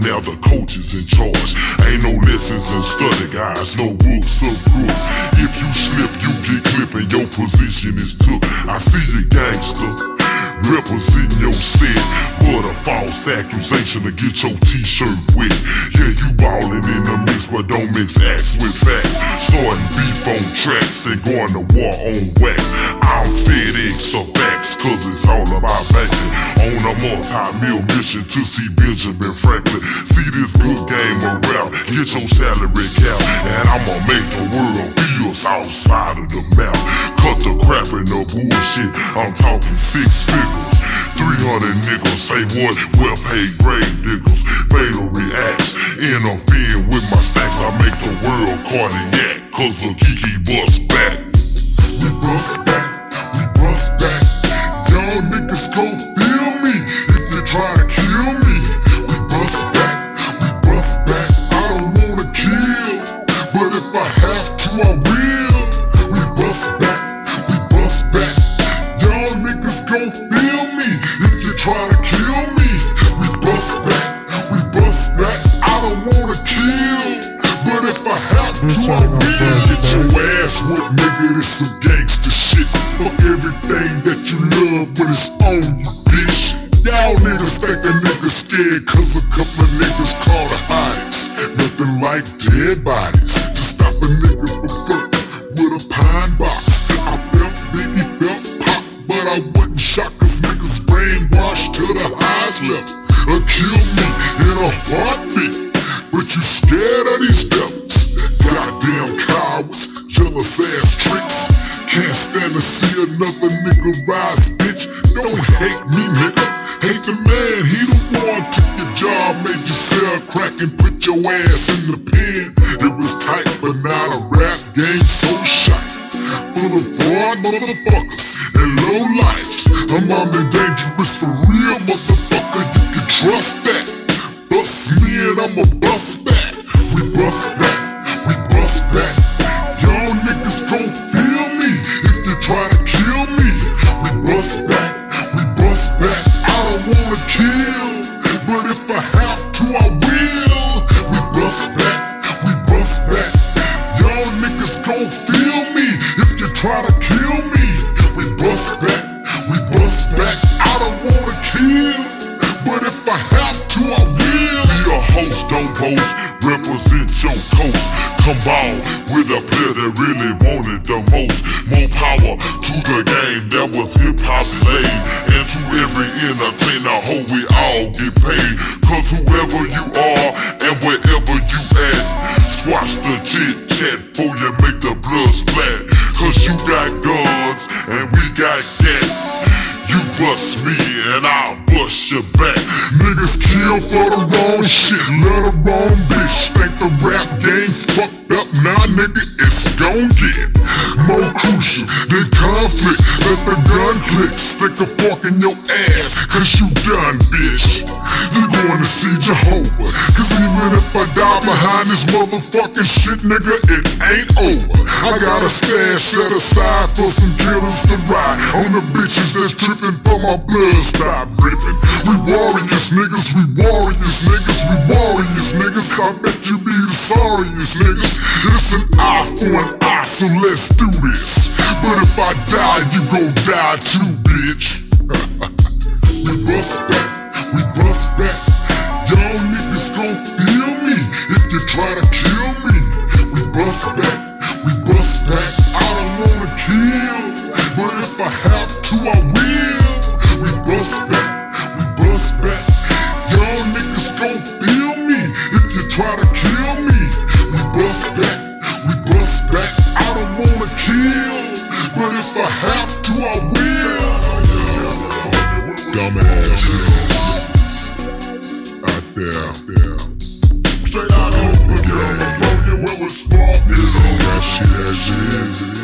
the coaches in charge. Ain't no lessons in study, guys, no books or crooks. If you slip, you get clipped and your position is took. I see you, gangster. Representing your set, but a false accusation to get your t-shirt wet. Yeah, you ballin' in the mix, but don't mix acts with facts. Starting beef on tracks and going to war on wax. I'm FedEx or facts, cause it's all about multi-meal mission to see Benjamin Franklin. See this good game around, get your salary cap, and I'ma make the world feel outside of the map. Cut the crap and the bullshit, I'm talking six figures. 300 niggas say what? Well paid grave niggas. Fatal reacts. Interfering with my stacks. I make the world cardiac. Cause the Kiki bust back. I will. Get your ass whooped, nigga. This some gangster shit. Fuck everything that you love, but it's on you, bitch. Y'all niggas think a nigga scared cause a couple of niggas caught a hotties. Nothing like dead bodies to stop a nigga from fucking with a pine box. I felt Biggie felt pop, but I wouldn't shock cause niggas brainwashed to the highest level. Or kill me Stand to see another nigga rise, bitch. Don't hate me, nigga. Hate the man, he the one took your job, made you sell crack and put your ass in the pen. It was tight, but now the rap game so shite. Full of fraud motherfuckers and low lives. I'm on the dangerous for real, motherfucker. You can trust that. Bust me and I'ma bust your coast. Combine with a player that really wanted the most. More power to the game that was hip hop laid. And to every entertainer, hope we all get paid. Cause whoever you are and wherever you at, squash the chit chat before you make the blood splat. Cause you got guns and we got gats. You bust me and I'll bust your back. Niggas kill for the wrong shit, let a wrong bitch. The rap game fucked up, now nigga it's gon' get more crucial than conflict. Let the gun click, stick a fork in your ass, cause you done, bitch. You're to see Jehovah, cause even if I die behind this motherfucking shit, nigga, it ain't over. I got a stash set aside for some killers to ride on the bitches that's tripping for my blood stop dripping. We warriors, niggas, we warriors, niggas, we warriors. I bet you be the sorriest, niggas. It's an eye for an eye, so let's do this. But if I die, you gon' die too, bitch. Niggas out there. Straight out of the game. Where we spark on that shit as is.